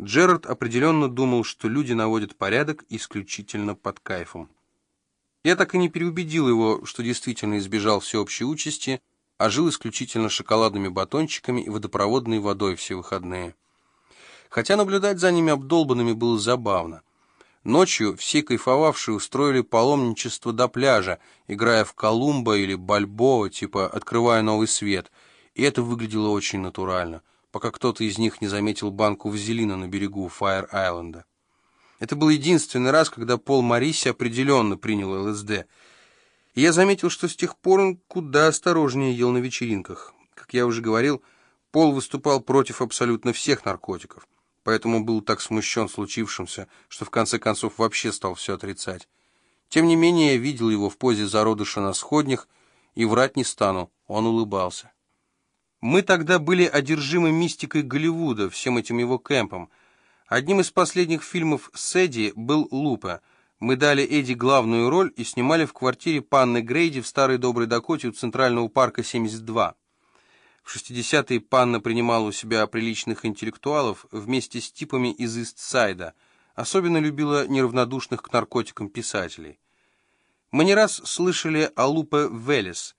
Джерард определенно думал, что люди наводят порядок исключительно под кайфом. Я так и не переубедил его, что действительно избежал всеобщей участи, а жил исключительно шоколадными батончиками и водопроводной водой все выходные. Хотя наблюдать за ними обдолбанными было забавно. Ночью все кайфовавшие устроили паломничество до пляжа, играя в Колумба или Бальбоа, типа «Открывая новый свет», и это выглядело очень натурально, пока кто-то из них не заметил банку вазелина на берегу Фаер-Айленда. Это был единственный раз, когда Пол Мариси определенно принял ЛСД. И я заметил, что с тех пор он куда осторожнее ел на вечеринках. Как я уже говорил, Пол выступал против абсолютно всех наркотиков поэтому был так смущен случившимся, что в конце концов вообще стал все отрицать. Тем не менее, я видел его в позе зародыша на сходнях, и врать не стану, он улыбался. Мы тогда были одержимы мистикой Голливуда, всем этим его кемпом. Одним из последних фильмов с Эдди был «Лупа». Мы дали Эдди главную роль и снимали в квартире Панны Грейди в старой доброй Дакоте у Центрального парка 72. В 60-е Панна принимала у себя приличных интеллектуалов вместе с типами из Истсайда. Особенно любила неравнодушных к наркотикам писателей. Мы не раз слышали о Лупе Велес,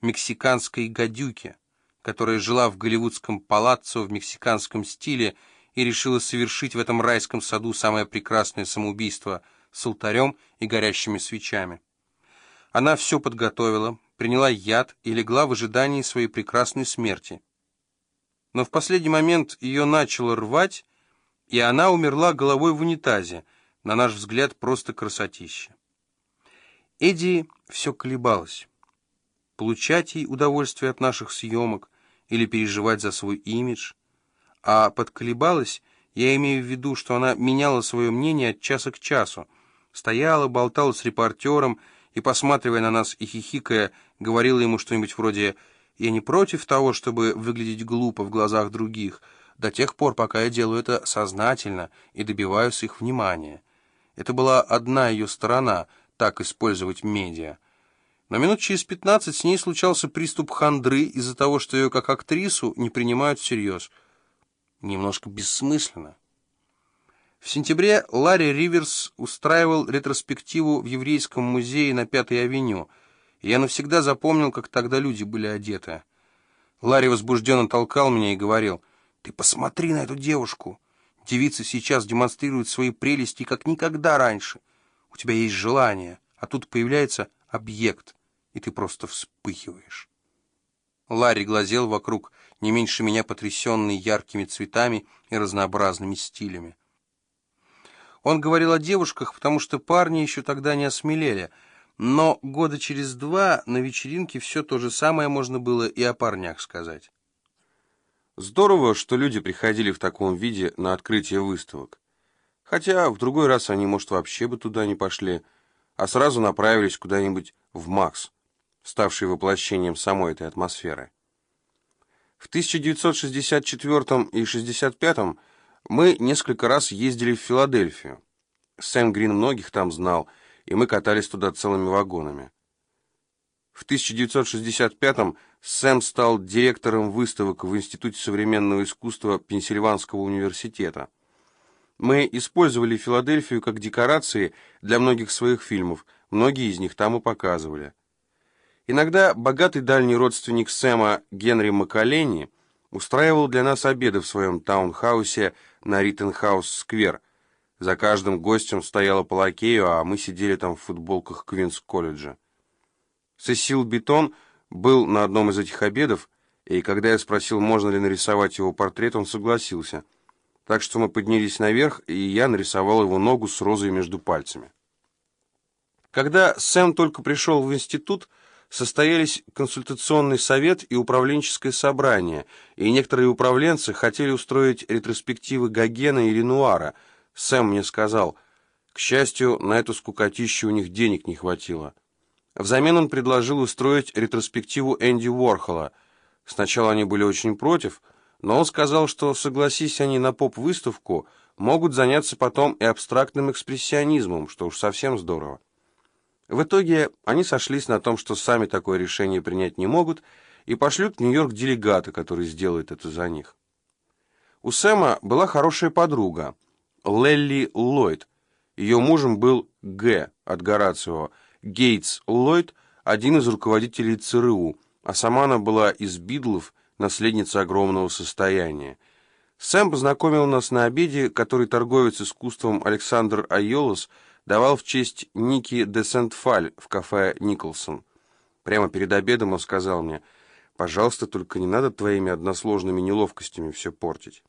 мексиканской гадюке, которая жила в голливудском палаццо в мексиканском стиле и решила совершить в этом райском саду самое прекрасное самоубийство с алтарем и горящими свечами. Она все подготовила, приняла яд и легла в ожидании своей прекрасной смерти. Но в последний момент ее начало рвать, и она умерла головой в унитазе, на наш взгляд, просто красотища. Эдди все колебалась. Получать ей удовольствие от наших съемок или переживать за свой имидж. А подколебалась, я имею в виду, что она меняла свое мнение от часа к часу, стояла, болтала с репортером, и, посматривая на нас и хихикая, говорила ему что-нибудь вроде «Я не против того, чтобы выглядеть глупо в глазах других, до тех пор, пока я делаю это сознательно и добиваюсь их внимания». Это была одна ее сторона, так использовать медиа. Но минут через пятнадцать с ней случался приступ хандры из-за того, что ее как актрису не принимают всерьез. Немножко бессмысленно. В сентябре Ларри Риверс устраивал ретроспективу в Еврейском музее на Пятой авеню, и я навсегда запомнил, как тогда люди были одеты. Ларри возбужденно толкал меня и говорил, «Ты посмотри на эту девушку! Девица сейчас демонстрирует свои прелести, как никогда раньше. У тебя есть желание, а тут появляется объект, и ты просто вспыхиваешь». Ларри глазел вокруг, не меньше меня потрясенный яркими цветами и разнообразными стилями. Он говорил о девушках, потому что парни еще тогда не осмелели, но года через два на вечеринке все то же самое можно было и о парнях сказать. Здорово, что люди приходили в таком виде на открытие выставок. Хотя в другой раз они, может, вообще бы туда не пошли, а сразу направились куда-нибудь в МАКС, ставший воплощением самой этой атмосферы. В 1964 и 65 мы несколько раз ездили в Филадельфию. Сэм Грин многих там знал, и мы катались туда целыми вагонами. В 1965-м Сэм стал директором выставок в Институте современного искусства Пенсильванского университета. Мы использовали Филадельфию как декорации для многих своих фильмов, многие из них там и показывали. Иногда богатый дальний родственник Сэма Генри Маккалени устраивал для нас обеды в своем таунхаусе на Риттенхаус-сквер. За каждым гостем стояла по лакею, а мы сидели там в футболках Квинс-колледжа. Сесил Бетон был на одном из этих обедов, и когда я спросил, можно ли нарисовать его портрет, он согласился. Так что мы поднялись наверх, и я нарисовал его ногу с розой между пальцами. Когда Сэм только пришел в институт, состоялись консультационный совет и управленческое собрание, и некоторые управленцы хотели устроить ретроспективы Гогена и Ренуара. Сэм мне сказал, к счастью, на эту скукотищу у них денег не хватило. Взамен он предложил устроить ретроспективу Энди Уорхола. Сначала они были очень против, но он сказал, что, согласись они на поп-выставку, могут заняться потом и абстрактным экспрессионизмом, что уж совсем здорово. В итоге они сошлись на том, что сами такое решение принять не могут, и пошлют в Нью-Йорк делегата, который сделает это за них. У Сэма была хорошая подруга, Лелли Ллойд. Ее мужем был Г. от Горацио. Гейтс Ллойд – один из руководителей ЦРУ, а сама она была из Бидлов, наследница огромного состояния. Сэм познакомил нас на обеде, который торговец искусством Александр Айолос давал в честь Ники де Сент-Фаль в кафе «Николсон». Прямо перед обедом он сказал мне, «Пожалуйста, только не надо твоими односложными неловкостями все портить».